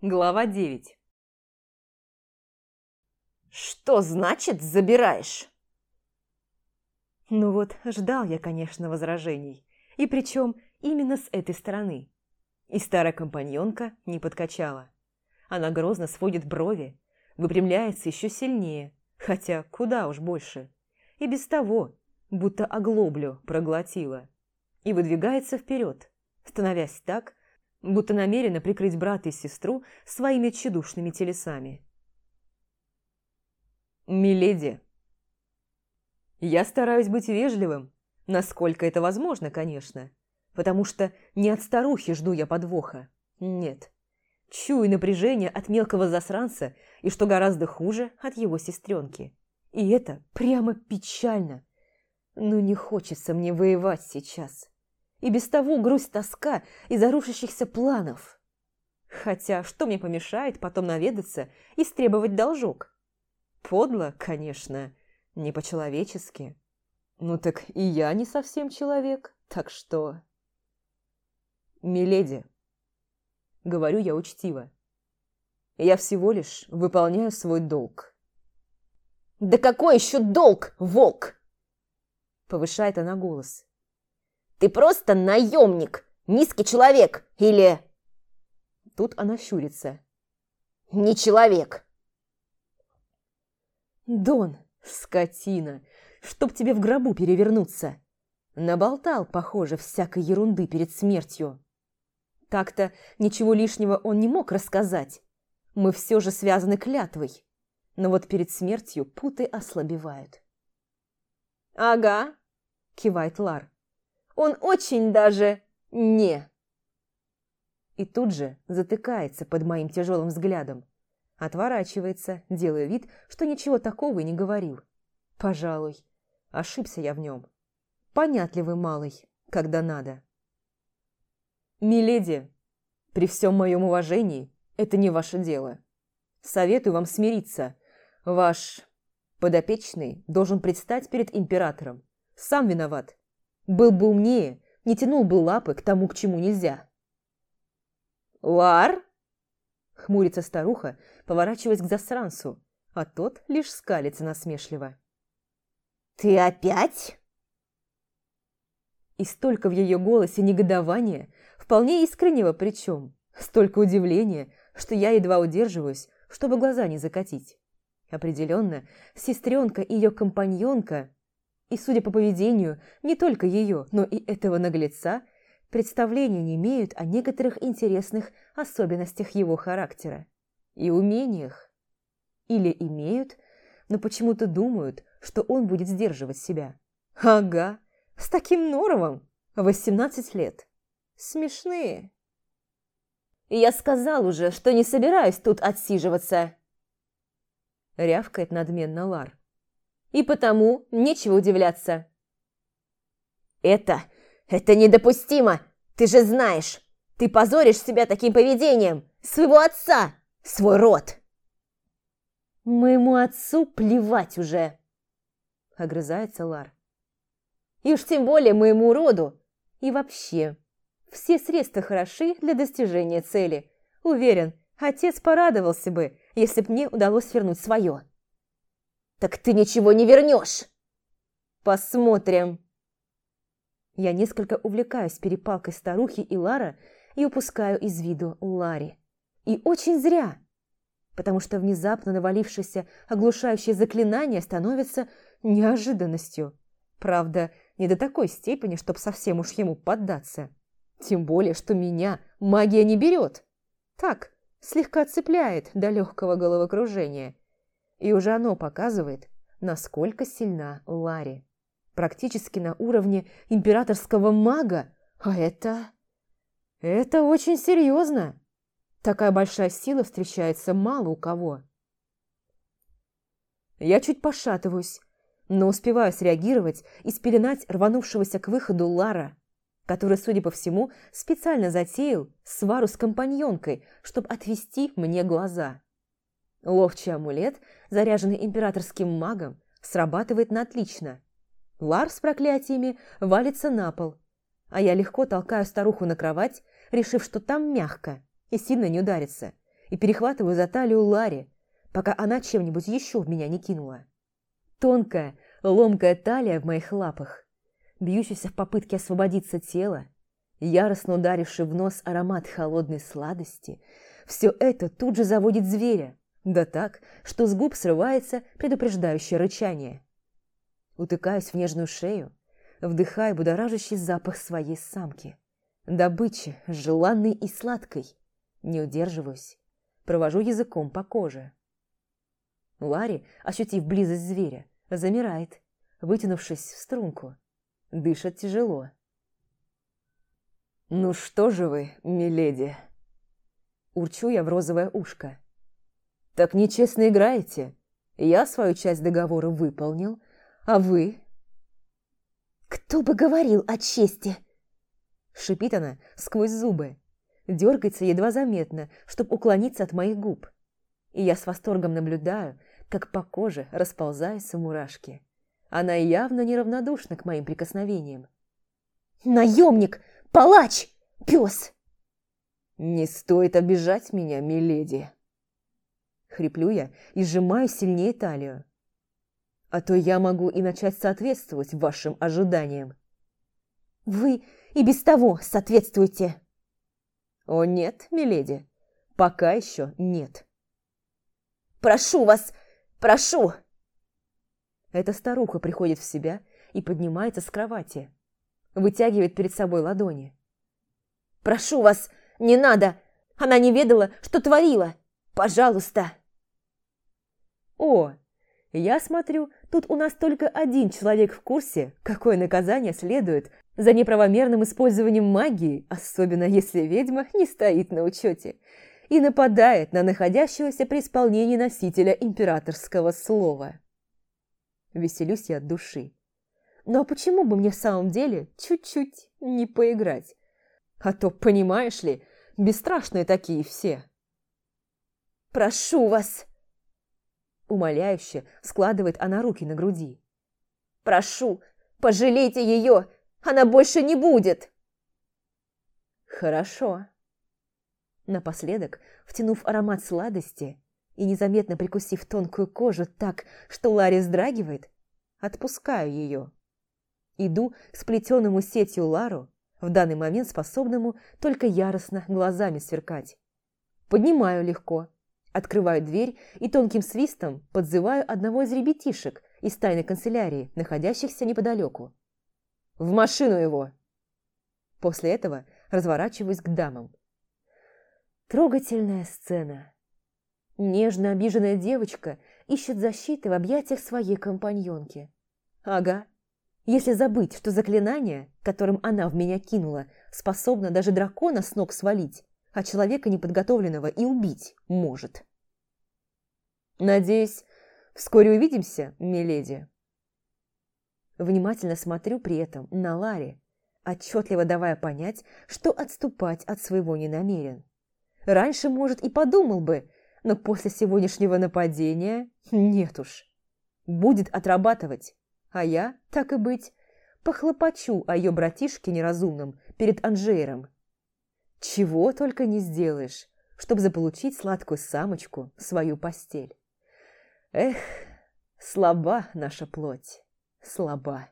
Глава 9 «Что значит забираешь?» Ну вот, ждал я, конечно, возражений. И причем именно с этой стороны. И старая компаньонка не подкачала. Она грозно сводит брови, выпрямляется еще сильнее, хотя куда уж больше. И без того, будто оглоблю проглотила. И выдвигается вперед, становясь так, будто намерена прикрыть брата и сестру своими тщедушными телесами. «Миледи!» Я стараюсь быть вежливым, насколько это возможно, конечно, потому что не от старухи жду я подвоха, нет. Чую напряжение от мелкого засранца и, что гораздо хуже, от его сестренки. И это прямо печально. Ну не хочется мне воевать сейчас. И без того грусть-тоска из-за рушащихся планов. Хотя что мне помешает потом наведаться и стребовать должок? Подло, конечно, не по-человечески. Ну так и я не совсем человек, так что... «Миледи», — говорю я учтиво, — «я всего лишь выполняю свой долг». «Да какой еще долг, волк?» Повышает она голос. Ты просто наемник, низкий человек или...» Тут она щурится. «Не человек!» «Дон, скотина, чтоб тебе в гробу перевернуться!» Наболтал, похоже, всякой ерунды перед смертью. Так-то ничего лишнего он не мог рассказать. Мы все же связаны клятвой. Но вот перед смертью путы ослабевают. «Ага», – кивает Лар. Он очень даже не. И тут же затыкается под моим тяжелым взглядом. Отворачивается, делая вид, что ничего такого и не говорил. Пожалуй, ошибся я в нем. Понятливый малый, когда надо. «Миледи, при всем моем уважении, это не ваше дело. Советую вам смириться. Ваш подопечный должен предстать перед императором. Сам виноват. Был бы умнее, не тянул бы лапы к тому, к чему нельзя. «Лар?» — хмурится старуха, поворачиваясь к засранцу, а тот лишь скалится насмешливо. «Ты опять?» И столько в ее голосе негодования, вполне искреннего причем, столько удивления, что я едва удерживаюсь, чтобы глаза не закатить. Определенно, сестренка и ее компаньонка и, судя по поведению, не только ее, но и этого наглеца, представления не имеют о некоторых интересных особенностях его характера и умениях. Или имеют, но почему-то думают, что он будет сдерживать себя. Ага, с таким норовом, 18 лет. Смешные. «Я сказал уже, что не собираюсь тут отсиживаться!» Рявкает надменно Лар. И потому нечего удивляться. «Это... это недопустимо! Ты же знаешь! Ты позоришь себя таким поведением! Своего отца! Свой род!» «Моему отцу плевать уже!» Огрызается Лар. «И уж тем более моему роду! И вообще, все средства хороши для достижения цели. Уверен, отец порадовался бы, если б мне удалось вернуть свое». «Так ты ничего не вернешь!» «Посмотрим!» Я несколько увлекаюсь перепалкой старухи и Лара и упускаю из виду Лари. И очень зря, потому что внезапно навалившееся оглушающее заклинание становится неожиданностью. Правда, не до такой степени, чтобы совсем уж ему поддаться. Тем более, что меня магия не берет. Так, слегка цепляет до легкого головокружения. И уже оно показывает, насколько сильна Ларри. Практически на уровне императорского мага. А это... Это очень серьезно. Такая большая сила встречается мало у кого. Я чуть пошатываюсь, но успеваю среагировать и спеленать рванувшегося к выходу Лара, который, судя по всему, специально затеял свару с компаньонкой, чтобы отвести мне глаза. Ловчий амулет, заряженный императорским магом, срабатывает на отлично. Лар с проклятиями валится на пол, а я легко толкаю старуху на кровать, решив, что там мягко и сильно не ударится, и перехватываю за талию Ларри, пока она чем-нибудь еще в меня не кинула. Тонкая, ломкая талия в моих лапах, бьющаяся в попытке освободиться тело, яростно ударивший в нос аромат холодной сладости, все это тут же заводит зверя, да так, что с губ срывается предупреждающее рычание. Утыкаюсь в нежную шею, вдыхая будоражащий запах своей самки. Добычи, желанной и сладкой. Не удерживаюсь, провожу языком по коже. Ларри, ощутив близость зверя, замирает, вытянувшись в струнку. Дышит тяжело. «Ну что же вы, миледи?» Урчу я в розовое ушко. «Так нечестно играете. Я свою часть договора выполнил, а вы...» «Кто бы говорил о чести?» Шипит она сквозь зубы. Дергается едва заметно, чтобы уклониться от моих губ. И я с восторгом наблюдаю, как по коже расползаются мурашки. Она явно неравнодушна к моим прикосновениям. «Наемник! Палач! Пес!» «Не стоит обижать меня, миледи!» Хриплю я и сжимаю сильнее талию. А то я могу и начать соответствовать вашим ожиданиям. «Вы и без того соответствуете!» «О нет, миледи, пока еще нет!» «Прошу вас, прошу!» Эта старуха приходит в себя и поднимается с кровати. Вытягивает перед собой ладони. «Прошу вас, не надо! Она не ведала, что творила! Пожалуйста!» «О, я смотрю, тут у нас только один человек в курсе, какое наказание следует за неправомерным использованием магии, особенно если ведьма не стоит на учете, и нападает на находящегося при исполнении носителя императорского слова. Веселюсь я от души. Ну а почему бы мне в самом деле чуть-чуть не поиграть? А то, понимаешь ли, бесстрашные такие все. «Прошу вас!» Умоляюще складывает она руки на груди. «Прошу, пожалейте ее! Она больше не будет!» «Хорошо». Напоследок, втянув аромат сладости и незаметно прикусив тонкую кожу так, что Ларри вздрагивает, отпускаю ее. Иду к сплетенному сетью Лару, в данный момент способному только яростно глазами сверкать. Поднимаю легко, открываю дверь и тонким свистом подзываю одного из ребятишек из тайной канцелярии, находящихся неподалеку. «В машину его!» После этого разворачиваюсь к дамам. Трогательная сцена. Нежно обиженная девочка ищет защиты в объятиях своей компаньонки. Ага, если забыть, что заклинание, которым она в меня кинула, способно даже дракона с ног свалить, а человека неподготовленного и убить может. Надеюсь, вскоре увидимся, миледи. Внимательно смотрю при этом на Ларе, отчетливо давая понять, что отступать от своего не намерен. Раньше, может, и подумал бы, но после сегодняшнего нападения нет уж. Будет отрабатывать, а я, так и быть, похлопочу о ее братишке неразумном перед Анжейром. Чего только не сделаешь, чтобы заполучить сладкую самочку в свою постель. Эх, слаба наша плоть, слаба.